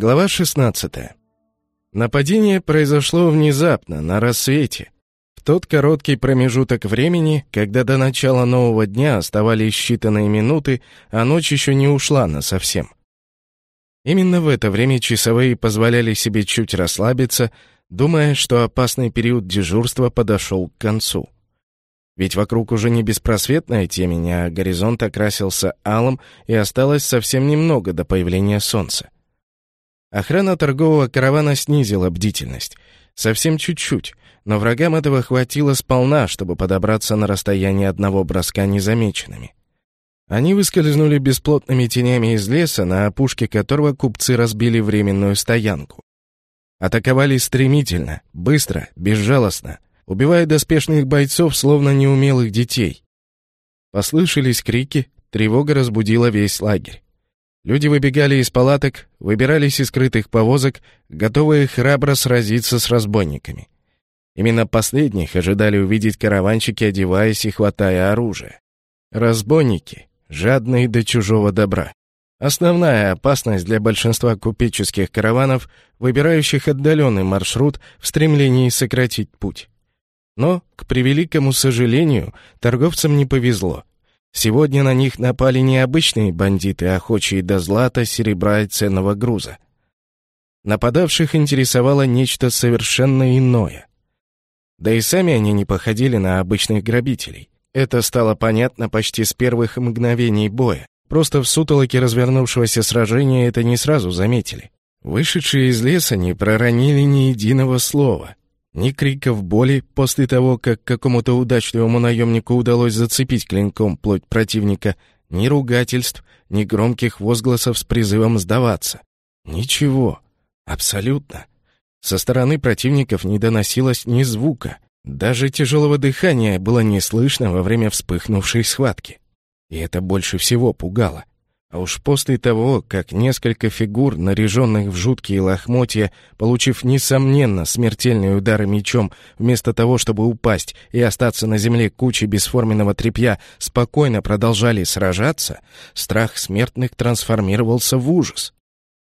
Глава 16. Нападение произошло внезапно, на рассвете. В тот короткий промежуток времени, когда до начала нового дня оставались считанные минуты, а ночь еще не ушла насовсем. Именно в это время часовые позволяли себе чуть расслабиться, думая, что опасный период дежурства подошел к концу. Ведь вокруг уже не беспросветная темень, а горизонт окрасился алым, и осталось совсем немного до появления солнца. Охрана торгового каравана снизила бдительность. Совсем чуть-чуть, но врагам этого хватило сполна, чтобы подобраться на расстояние одного броска незамеченными. Они выскользнули бесплотными тенями из леса, на опушке которого купцы разбили временную стоянку. Атаковали стремительно, быстро, безжалостно, убивая доспешных бойцов, словно неумелых детей. Послышались крики, тревога разбудила весь лагерь. Люди выбегали из палаток, выбирались из скрытых повозок, готовые храбро сразиться с разбойниками. Именно последних ожидали увидеть караванщики, одеваясь и хватая оружие. Разбойники, жадные до чужого добра. Основная опасность для большинства купеческих караванов, выбирающих отдаленный маршрут в стремлении сократить путь. Но, к превеликому сожалению, торговцам не повезло. Сегодня на них напали не обычные бандиты, охочие до злата, серебра и ценного груза. Нападавших интересовало нечто совершенно иное. Да и сами они не походили на обычных грабителей. Это стало понятно почти с первых мгновений боя. Просто в сутолоке развернувшегося сражения это не сразу заметили. Вышедшие из леса не проронили ни единого слова. Ни криков боли после того, как какому-то удачливому наемнику удалось зацепить клинком плоть противника, ни ругательств, ни громких возгласов с призывом сдаваться. Ничего. Абсолютно. Со стороны противников не доносилось ни звука. Даже тяжелого дыхания было не слышно во время вспыхнувшей схватки. И это больше всего пугало. А уж после того, как несколько фигур, наряженных в жуткие лохмотья, получив, несомненно, смертельные удары мечом, вместо того, чтобы упасть и остаться на земле кучей бесформенного тряпья, спокойно продолжали сражаться, страх смертных трансформировался в ужас.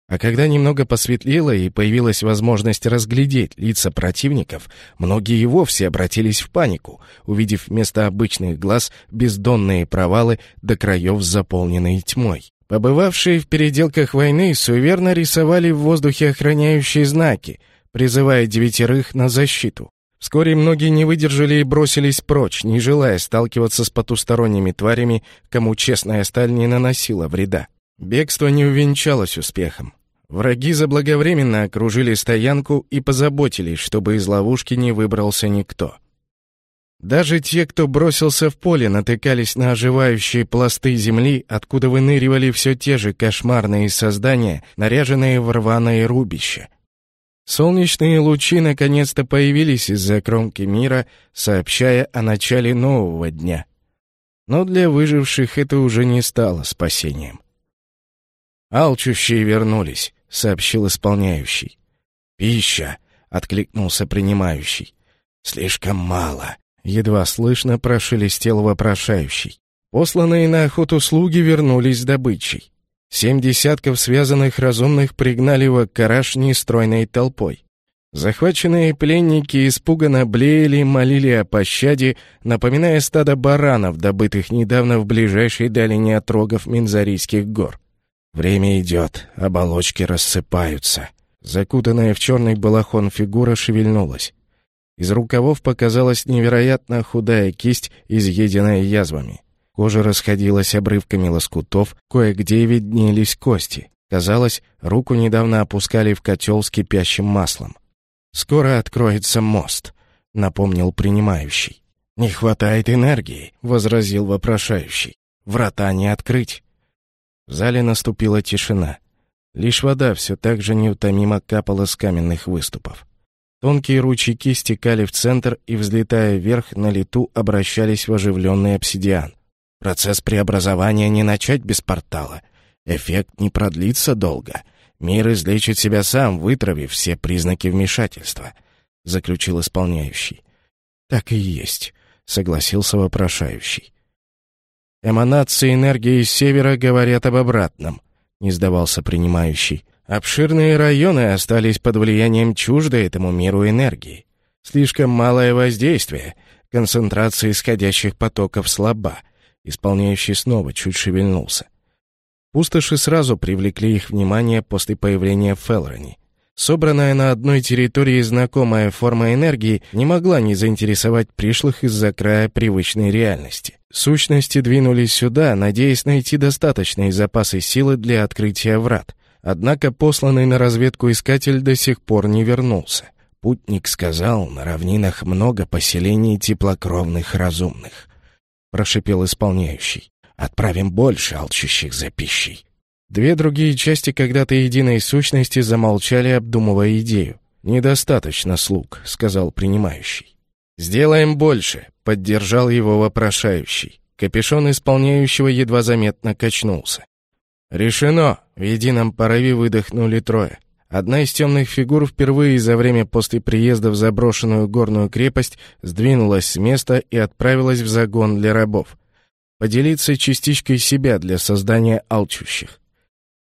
А когда немного посветлело и появилась возможность разглядеть лица противников, многие и вовсе обратились в панику, увидев вместо обычных глаз бездонные провалы до краев, заполненные тьмой. Побывавшие в переделках войны суеверно рисовали в воздухе охраняющие знаки, призывая девятерых на защиту. Вскоре многие не выдержали и бросились прочь, не желая сталкиваться с потусторонними тварями, кому честная сталь не наносила вреда. Бегство не увенчалось успехом. Враги заблаговременно окружили стоянку и позаботились, чтобы из ловушки не выбрался никто. Даже те, кто бросился в поле, натыкались на оживающие пласты земли, откуда выныривали все те же кошмарные создания, наряженные в рваное рубище. Солнечные лучи наконец-то появились из-за кромки мира, сообщая о начале нового дня. Но для выживших это уже не стало спасением. «Алчущие вернулись», — сообщил исполняющий. «Пища», — откликнулся принимающий. «Слишком мало», Едва слышно прошелестел вопрошающий. Посланные на охоту слуги вернулись с добычей. Семь десятков связанных разумных пригнали в Аккараш нестройной толпой. Захваченные пленники испуганно блеяли, молили о пощаде, напоминая стадо баранов, добытых недавно в ближайшей долине отрогов Минзарийских гор. Время идет, оболочки рассыпаются. Закутанная в черный балахон фигура шевельнулась. Из рукавов показалась невероятно худая кисть, изъеденная язвами. Кожа расходилась обрывками лоскутов, кое-где виднелись кости. Казалось, руку недавно опускали в котел с кипящим маслом. «Скоро откроется мост», — напомнил принимающий. «Не хватает энергии», — возразил вопрошающий. «Врата не открыть». В зале наступила тишина. Лишь вода все так же неутомимо капала с каменных выступов. Тонкие ручейки стекали в центр и, взлетая вверх, на лету обращались в оживленный обсидиан. Процесс преобразования не начать без портала. Эффект не продлится долго. Мир излечит себя сам, вытравив все признаки вмешательства, — заключил исполняющий. Так и есть, — согласился вопрошающий. Эманации энергии из севера говорят об обратном, — не сдавался принимающий. Обширные районы остались под влиянием чуждой этому миру энергии. Слишком малое воздействие, концентрация исходящих потоков слаба. Исполняющий снова чуть шевельнулся. Пустоши сразу привлекли их внимание после появления Фелрони. Собранная на одной территории знакомая форма энергии не могла не заинтересовать пришлых из-за края привычной реальности. Сущности двинулись сюда, надеясь найти достаточные запасы силы для открытия врат. Однако посланный на разведку искатель до сих пор не вернулся. Путник сказал, на равнинах много поселений теплокровных разумных. Прошипел исполняющий. Отправим больше алчущих за пищей. Две другие части когда-то единой сущности замолчали, обдумывая идею. «Недостаточно слуг», — сказал принимающий. «Сделаем больше», — поддержал его вопрошающий. Капюшон исполняющего едва заметно качнулся. «Решено!» — в едином порыве выдохнули трое. Одна из темных фигур впервые за время после приезда в заброшенную горную крепость сдвинулась с места и отправилась в загон для рабов. Поделиться частичкой себя для создания алчущих.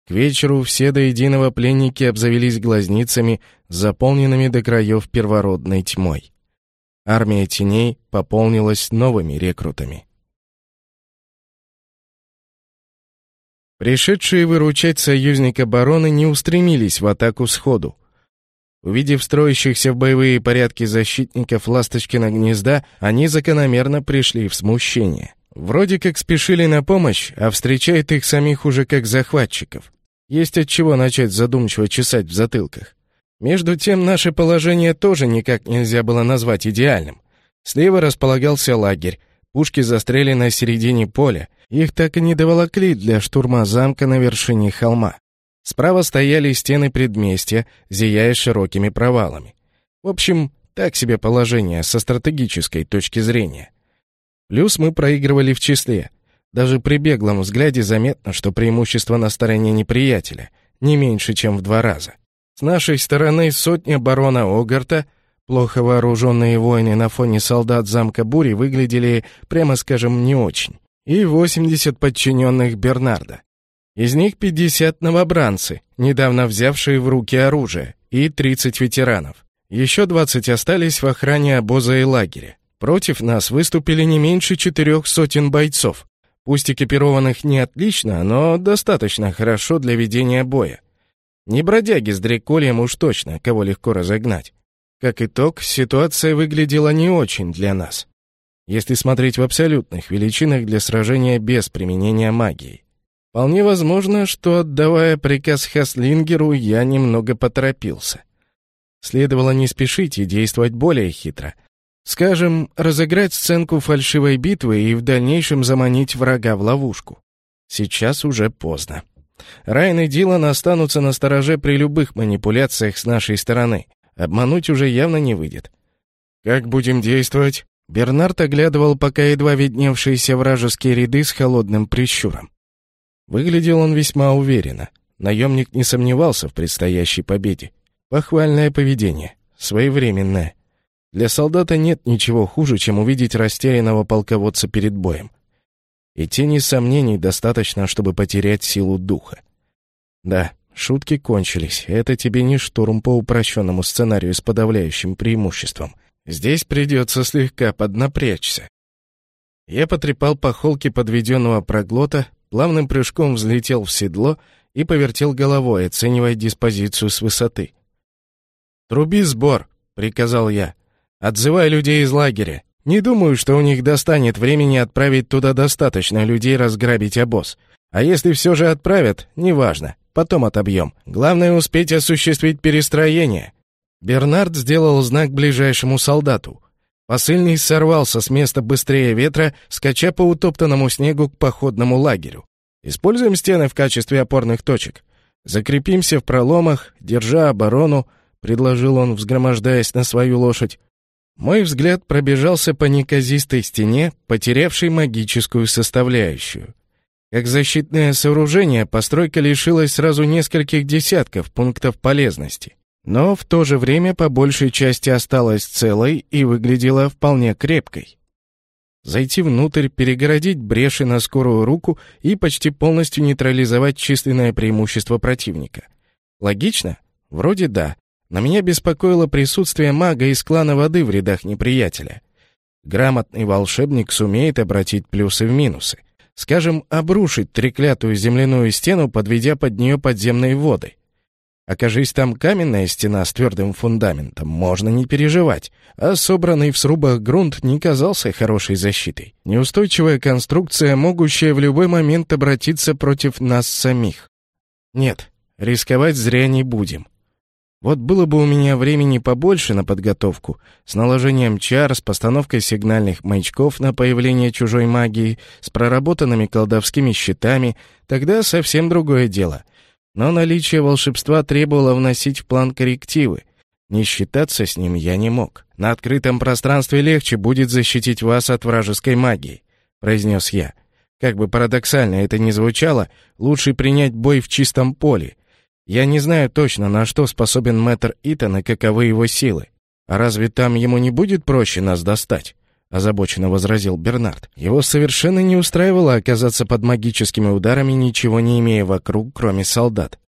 К вечеру все до единого пленники обзавелись глазницами, заполненными до краев первородной тьмой. Армия теней пополнилась новыми рекрутами. Пришедшие выручать союзника барона не устремились в атаку сходу. Увидев строящихся в боевые порядки защитников Ласточкина гнезда, они закономерно пришли в смущение. Вроде как спешили на помощь, а встречают их самих уже как захватчиков. Есть от чего начать задумчиво чесать в затылках. Между тем, наше положение тоже никак нельзя было назвать идеальным. Слева располагался лагерь, пушки застряли на середине поля, их так и не доволокли для штурма замка на вершине холма. Справа стояли стены предместья, зияя широкими провалами. В общем, так себе положение со стратегической точки зрения. Плюс мы проигрывали в числе. Даже при беглом взгляде заметно, что преимущество на стороне неприятеля, не меньше, чем в два раза. С нашей стороны сотня барона Огарта, плохо вооруженные воины на фоне солдат замка Бури выглядели, прямо скажем, не очень, и 80 подчиненных Бернарда. Из них 50 новобранцы, недавно взявшие в руки оружие, и 30 ветеранов. Еще 20 остались в охране обоза и лагеря. Против нас выступили не меньше четырех сотен бойцов, Пусть экипированных не отлично, но достаточно хорошо для ведения боя. Не бродяги с дрекольем уж точно, кого легко разогнать. Как итог, ситуация выглядела не очень для нас. Если смотреть в абсолютных величинах для сражения без применения магии. Вполне возможно, что, отдавая приказ Хаслингеру, я немного поторопился. Следовало не спешить и действовать более хитро, Скажем, разыграть сценку фальшивой битвы и в дальнейшем заманить врага в ловушку. Сейчас уже поздно. Райан и Дилан останутся на стороже при любых манипуляциях с нашей стороны. Обмануть уже явно не выйдет. «Как будем действовать?» Бернард оглядывал пока едва видневшиеся вражеские ряды с холодным прищуром. Выглядел он весьма уверенно. Наемник не сомневался в предстоящей победе. Похвальное поведение, своевременное. Для солдата нет ничего хуже, чем увидеть растерянного полководца перед боем. И тени сомнений достаточно, чтобы потерять силу духа. Да, шутки кончились. Это тебе не штурм по упрощенному сценарию с подавляющим преимуществом. Здесь придется слегка поднапрячься. Я потрепал по холке подведенного проглота, плавным прыжком взлетел в седло и повертел головой, оценивая диспозицию с высоты. «Труби сбор», — приказал я. Отзывай людей из лагеря. Не думаю, что у них достанет времени отправить туда достаточно людей разграбить обоз. А если все же отправят, неважно, потом отобьем. Главное успеть осуществить перестроение. Бернард сделал знак ближайшему солдату. Посыльный сорвался с места быстрее ветра, скача по утоптанному снегу к походному лагерю. Используем стены в качестве опорных точек. Закрепимся в проломах, держа оборону, предложил он, взгромождаясь на свою лошадь. Мой взгляд пробежался по неказистой стене, потерявшей магическую составляющую. Как защитное сооружение, постройка лишилась сразу нескольких десятков пунктов полезности, но в то же время по большей части осталась целой и выглядела вполне крепкой. Зайти внутрь, перегородить бреши на скорую руку и почти полностью нейтрализовать численное преимущество противника. Логично? Вроде да. Но меня беспокоило присутствие мага из клана воды в рядах неприятеля. Грамотный волшебник сумеет обратить плюсы в минусы. Скажем, обрушить треклятую земляную стену, подведя под нее подземные воды. Окажись там каменная стена с твердым фундаментом, можно не переживать, а собранный в срубах грунт не казался хорошей защитой. Неустойчивая конструкция, могущая в любой момент обратиться против нас самих. Нет, рисковать зря не будем. Вот было бы у меня времени побольше на подготовку, с наложением чар, с постановкой сигнальных маячков на появление чужой магии, с проработанными колдовскими щитами, тогда совсем другое дело. Но наличие волшебства требовало вносить в план коррективы. Не считаться с ним я не мог. На открытом пространстве легче будет защитить вас от вражеской магии, произнес я. Как бы парадоксально это ни звучало, лучше принять бой в чистом поле, я не знаю точно, на что способен мэтр Итан и каковы его силы. А разве там ему не будет проще нас достать? Озабоченно возразил Бернард. Его совершенно не устраивало оказаться под магическими ударами, ничего не имея вокруг, кроме солдат.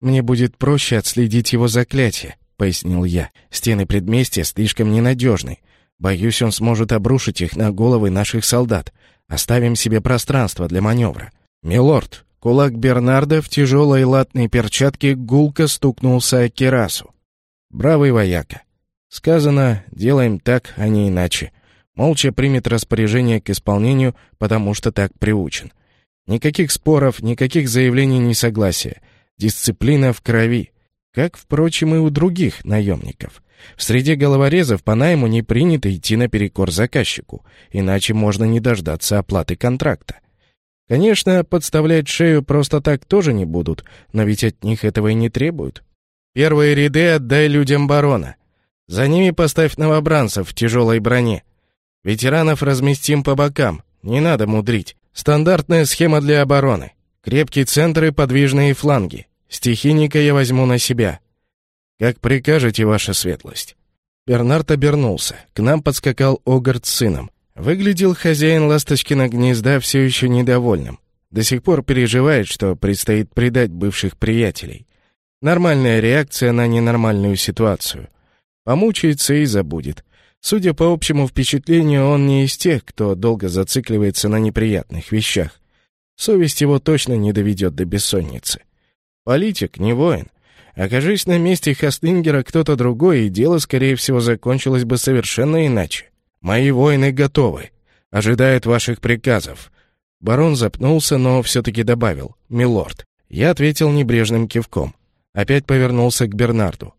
Мне будет проще отследить его заклятие, пояснил я. Стены предместья слишком ненадежны. Боюсь, он сможет обрушить их на головы наших солдат. Оставим себе пространство для маневра. Милорд, Кулак Бернарда в тяжелой латной перчатке гулко стукнулся о керасу. «Бравый вояка!» Сказано, делаем так, а не иначе. Молча примет распоряжение к исполнению, потому что так приучен. Никаких споров, никаких заявлений несогласия. Дисциплина в крови. Как, впрочем, и у других наемников. В среде головорезов по найму не принято идти наперекор заказчику, иначе можно не дождаться оплаты контракта. Конечно, подставлять шею просто так тоже не будут, но ведь от них этого и не требуют. Первые ряды отдай людям барона. За ними поставь новобранцев в тяжелой броне. Ветеранов разместим по бокам, не надо мудрить. Стандартная схема для обороны. Крепкие центры, подвижные фланги. Стихийника я возьму на себя. Как прикажете, ваша светлость. Бернард обернулся. К нам подскакал Огард с сыном. Выглядел хозяин ласточкина гнезда все еще недовольным. До сих пор переживает, что предстоит предать бывших приятелей. Нормальная реакция на ненормальную ситуацию. Помучается и забудет. Судя по общему впечатлению, он не из тех, кто долго зацикливается на неприятных вещах. Совесть его точно не доведет до бессонницы. Политик, не воин. Окажись на месте Хастингера кто-то другой, и дело, скорее всего, закончилось бы совершенно иначе. Мои воины готовы. Ожидают ваших приказов». Барон запнулся, но все-таки добавил «Милорд». Я ответил небрежным кивком. Опять повернулся к Бернарду.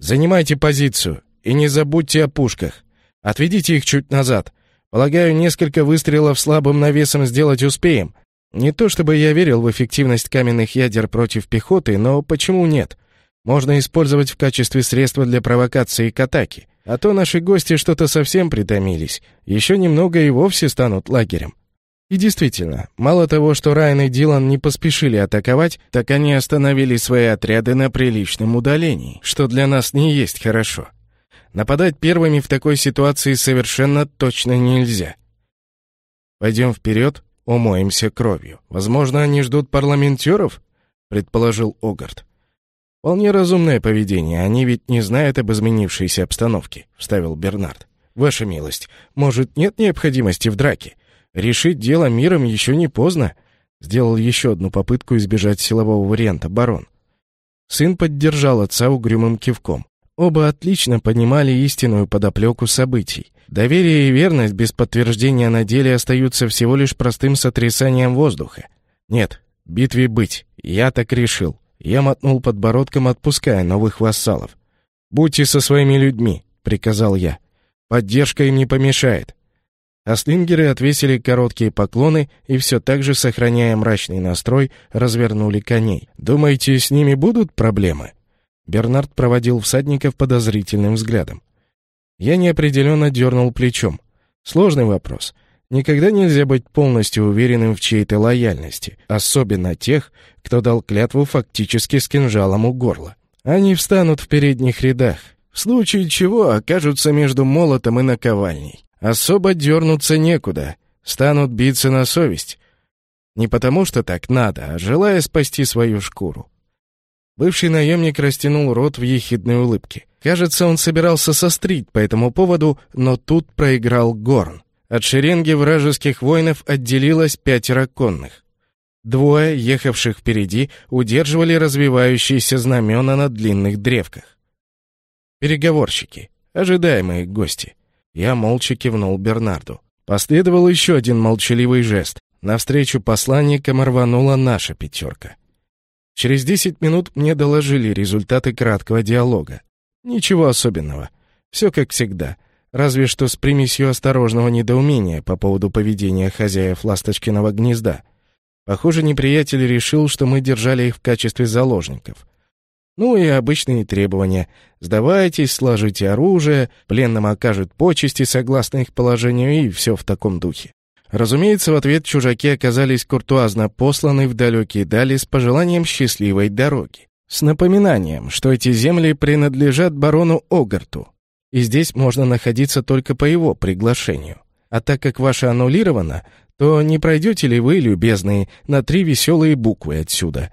«Занимайте позицию и не забудьте о пушках. Отведите их чуть назад. Полагаю, несколько выстрелов слабым навесом сделать успеем. Не то чтобы я верил в эффективность каменных ядер против пехоты, но почему нет? Можно использовать в качестве средства для провокации к атаке. А то наши гости что-то совсем притомились. Еще немного и вовсе станут лагерем. И действительно, мало того, что Райан и Дилан не поспешили атаковать, так они остановили свои отряды на приличном удалении, что для нас не есть хорошо. Нападать первыми в такой ситуации совершенно точно нельзя. Пойдем вперед, умоемся кровью. Возможно, они ждут парламентеров, предположил Огарт. «Вполне разумное поведение, они ведь не знают об изменившейся обстановке», — вставил Бернард. «Ваша милость, может, нет необходимости в драке? Решить дело миром еще не поздно», — сделал еще одну попытку избежать силового варианта барон. Сын поддержал отца угрюмым кивком. Оба отлично понимали истинную подоплеку событий. Доверие и верность без подтверждения на деле остаются всего лишь простым сотрясанием воздуха. Нет, битве быть, я так решил. Я мотнул подбородком, отпуская новых вассалов. «Будьте со своими людьми», — приказал я. «Поддержка им не помешает». Аслингеры отвесили короткие поклоны и все так же, сохраняя мрачный настрой, развернули коней. «Думаете, с ними будут проблемы?» Бернард проводил всадников подозрительным взглядом. Я неопределенно дернул плечом. Сложный вопрос. Никогда нельзя быть полностью уверенным в чьей-то лояльности, особенно тех, кто дал клятву фактически с кинжалом у горла. Они встанут в передних рядах, в случае чего окажутся между молотом и наковальней. Особо дернуться некуда, станут биться на совесть. Не потому что так надо, а желая спасти свою шкуру. Бывший наемник растянул рот в ехидной улыбке. Кажется, он собирался сострить по этому поводу, но тут проиграл Горн. От шеренги вражеских воинов отделилось пятеро конных. Двое, ехавших впереди, удерживали развивающиеся знамена на длинных древках. Переговорщики, ожидаемые гости. Я молча кивнул Бернарду. Последовал еще один молчаливый жест. Навстречу посланникам рванула наша пятерка. Через десять минут мне доложили результаты краткого диалога. Ничего особенного. Все как всегда. Разве что с примесью осторожного недоумения по поводу поведения хозяев ласточкиного гнезда. Похоже, неприятель решил, что мы держали их в качестве заложников. Ну и обычные требования. Сдавайтесь, сложите оружие, пленным окажут почести согласно их положению и все в таком духе. Разумеется, в ответ чужаки оказались куртуазно посланы в далекие дали с пожеланием счастливой дороги. С напоминанием, что эти земли принадлежат барону Огарту, и здесь можно находиться только по его приглашению. А так как ваше аннулировано, то не пройдете ли вы, любезные, на три веселые буквы отсюда?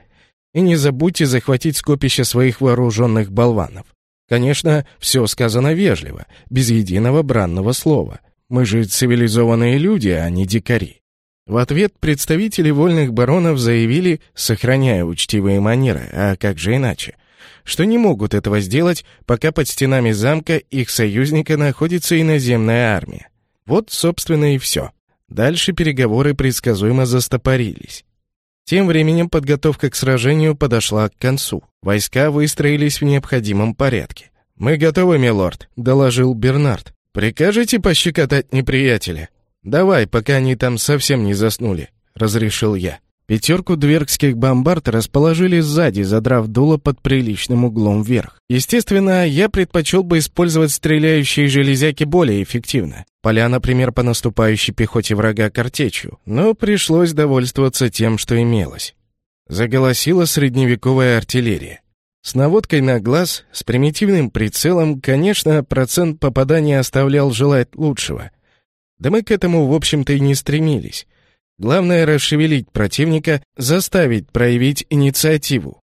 И не забудьте захватить скопище своих вооруженных болванов. Конечно, все сказано вежливо, без единого бранного слова — мы же цивилизованные люди, а не дикари. В ответ представители вольных баронов заявили, сохраняя учтивые манеры, а как же иначе, что не могут этого сделать, пока под стенами замка их союзника находится иноземная армия. Вот, собственно, и все. Дальше переговоры предсказуемо застопорились. Тем временем подготовка к сражению подошла к концу. Войска выстроились в необходимом порядке. «Мы готовы, милорд», — доложил Бернард. «Прикажете пощекотать неприятеля? Давай, пока они там совсем не заснули», — разрешил я. Пятерку двергских бомбард расположили сзади, задрав дуло под приличным углом вверх. Естественно, я предпочел бы использовать стреляющие железяки более эффективно, поля, например, по наступающей пехоте врага картечью, но пришлось довольствоваться тем, что имелось. Заголосила средневековая артиллерия. С наводкой на глаз, с примитивным прицелом, конечно, процент попадания оставлял желать лучшего. Да мы к этому, в общем-то, и не стремились. Главное — расшевелить противника, заставить проявить инициативу.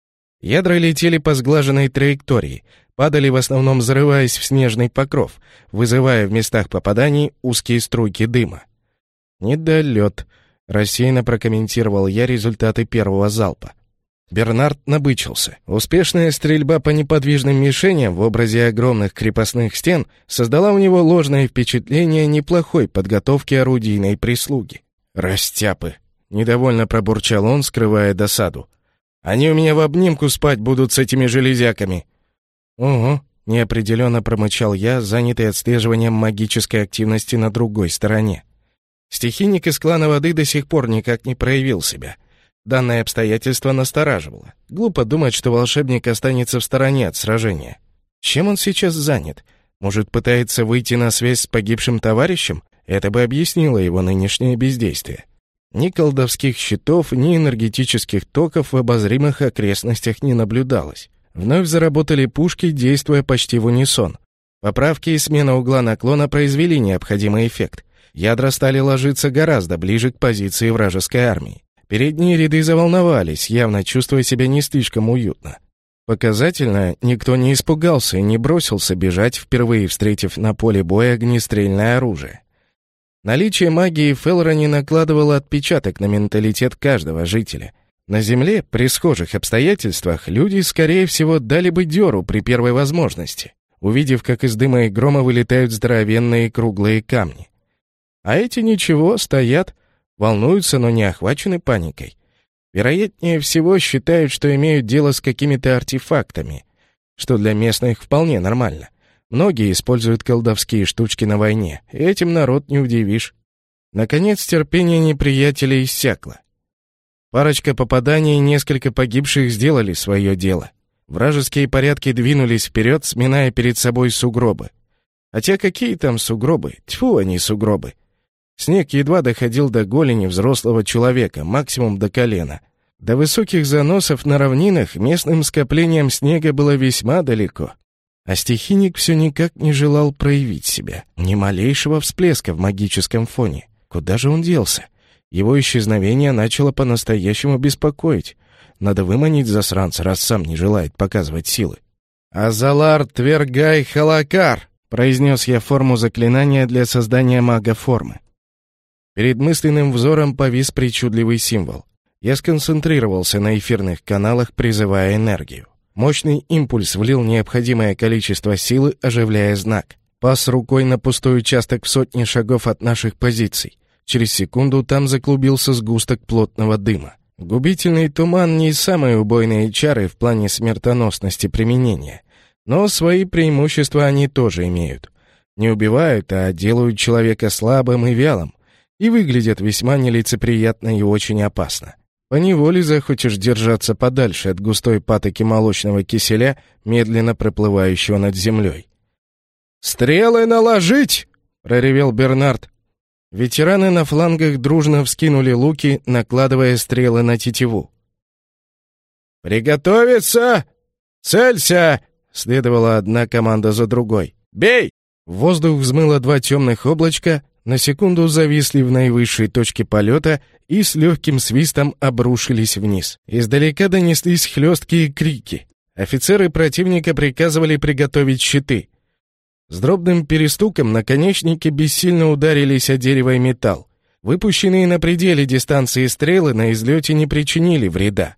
Ядра летели по сглаженной траектории, падали в основном взрываясь в снежный покров, вызывая в местах попаданий узкие струйки дыма. «Недолет», — рассеянно прокомментировал я результаты первого залпа. Бернард набычился. Успешная стрельба по неподвижным мишеням в образе огромных крепостных стен создала у него ложное впечатление неплохой подготовки орудийной прислуги. «Растяпы!» — недовольно пробурчал он, скрывая досаду. «Они у меня в обнимку спать будут с этими железяками!» «Угу», — неопределенно промычал я, занятый отслеживанием магической активности на другой стороне. Стихийник из клана воды до сих пор никак не проявил себя — Данное обстоятельство настораживало. Глупо думать, что волшебник останется в стороне от сражения. Чем он сейчас занят? Может, пытается выйти на связь с погибшим товарищем? Это бы объяснило его нынешнее бездействие. Ни колдовских щитов, ни энергетических токов в обозримых окрестностях не наблюдалось. Вновь заработали пушки, действуя почти в унисон. Поправки и смена угла наклона произвели необходимый эффект. Ядра стали ложиться гораздо ближе к позиции вражеской армии. Передние ряды заволновались, явно чувствуя себя не слишком уютно. Показательно, никто не испугался и не бросился бежать, впервые встретив на поле боя огнестрельное оружие. Наличие магии Фелрони накладывало отпечаток на менталитет каждого жителя. На Земле, при схожих обстоятельствах, люди, скорее всего, дали бы дёру при первой возможности, увидев, как из дыма и грома вылетают здоровенные круглые камни. А эти ничего, стоят, волнуются, но не охвачены паникой. Вероятнее всего считают, что имеют дело с какими-то артефактами, что для местных вполне нормально. Многие используют колдовские штучки на войне, этим народ не удивишь. Наконец терпение неприятелей иссякло. Парочка попаданий и несколько погибших сделали свое дело. Вражеские порядки двинулись вперед, сминая перед собой сугробы. Хотя какие там сугробы? Тьфу, они сугробы. Снег едва доходил до голени взрослого человека, максимум до колена. До высоких заносов на равнинах местным скоплением снега было весьма далеко. А стихийник все никак не желал проявить себя. Ни малейшего всплеска в магическом фоне. Куда же он делся? Его исчезновение начало по-настоящему беспокоить. Надо выманить засранца, раз сам не желает показывать силы. «Азалар Твергай Халакар!» — произнес я форму заклинания для создания мага-формы. Перед мысленным взором повис причудливый символ. Я сконцентрировался на эфирных каналах, призывая энергию. Мощный импульс влил необходимое количество силы, оживляя знак. Пас рукой на пустой участок в сотни шагов от наших позиций. Через секунду там заклубился сгусток плотного дыма. Губительный туман не самые убойные чары в плане смертоносности применения, но свои преимущества они тоже имеют. Не убивают, а делают человека слабым и вялым, и выглядят весьма нелицеприятно и очень опасно. Поневоле захочешь держаться подальше от густой патоки молочного киселя, медленно проплывающего над землей. «Стрелы наложить!» — проревел Бернард. Ветераны на флангах дружно вскинули луки, накладывая стрелы на тетиву. «Приготовиться! Целься!» — следовала одна команда за другой. «Бей!» В воздух взмыло два темных облачка, на секунду зависли в наивысшей точке полета и с легким свистом обрушились вниз. Издалека донеслись хлесткие крики. Офицеры противника приказывали приготовить щиты. С дробным перестуком наконечники бессильно ударились о дерево и металл. Выпущенные на пределе дистанции стрелы на излете не причинили вреда.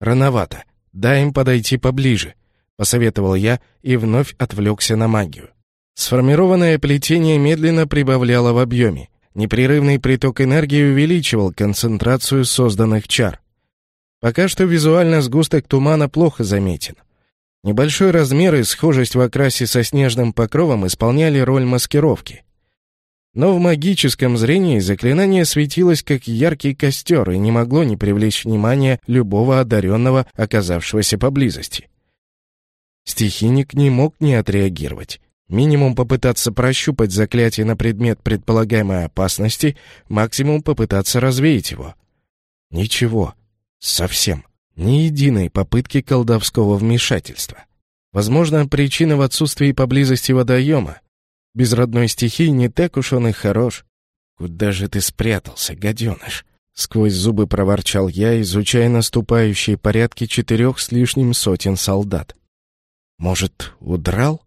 Рановато. Дай им подойти поближе, посоветовал я и вновь отвлекся на магию. Сформированное плетение медленно прибавляло в объеме. Непрерывный приток энергии увеличивал концентрацию созданных чар. Пока что визуально сгусток тумана плохо заметен. Небольшой размер и схожесть в окрасе со снежным покровом исполняли роль маскировки. Но в магическом зрении заклинание светилось как яркий костер и не могло не привлечь внимание любого одаренного, оказавшегося поблизости. Стихийник не мог не отреагировать. Минимум попытаться прощупать заклятие на предмет предполагаемой опасности, максимум попытаться развеять его. Ничего. Совсем. Ни единой попытки колдовского вмешательства. Возможно, причина в отсутствии поблизости водоема. Без родной стихии не так уж он и хорош. «Куда же ты спрятался, гаденыш?» Сквозь зубы проворчал я, изучая наступающие порядки четырех с лишним сотен солдат. «Может, удрал?»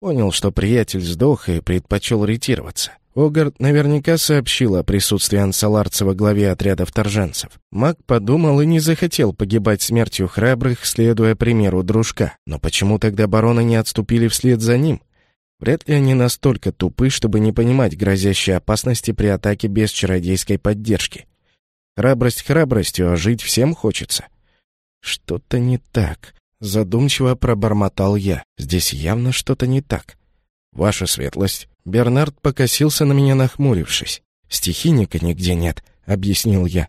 Понял, что приятель сдох и предпочел ретироваться. Огард наверняка сообщил о присутствии ансаларца во главе отряда вторженцев. Маг подумал и не захотел погибать смертью храбрых, следуя примеру дружка. Но почему тогда бароны не отступили вслед за ним? Вряд ли они настолько тупы, чтобы не понимать грозящей опасности при атаке без чародейской поддержки. Храбрость храбростью, а жить всем хочется. Что-то не так. Задумчиво пробормотал я. Здесь явно что-то не так. Ваша светлость. Бернард покосился на меня, нахмурившись. Стихийника нигде нет, объяснил я.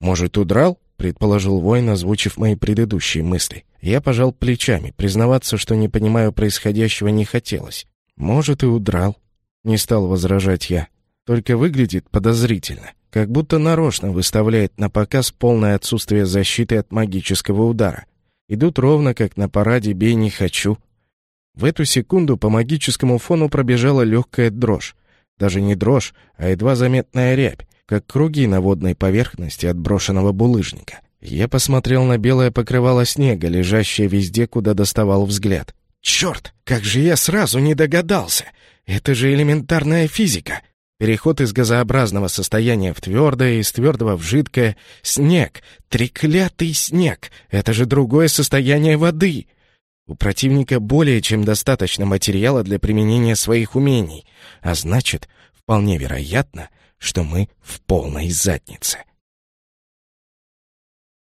Может, удрал? предположил воин, озвучив мои предыдущие мысли. Я пожал плечами, признаваться, что не понимаю происходящего, не хотелось. Может, и удрал. Не стал возражать я. Только выглядит подозрительно, как будто нарочно выставляет на показ полное отсутствие защиты от магического удара. Идут ровно, как на параде «Бей не хочу». В эту секунду по магическому фону пробежала легкая дрожь. Даже не дрожь, а едва заметная рябь, как круги на водной поверхности отброшенного булыжника. Я посмотрел на белое покрывало снега, лежащее везде, куда доставал взгляд. «Черт, как же я сразу не догадался! Это же элементарная физика! Переход из газообразного состояния в твердое, из твердого в жидкое. Снег! Треклятый снег! Это же другое состояние воды! У противника более чем достаточно материала для применения своих умений, а значит, вполне вероятно, что мы в полной заднице.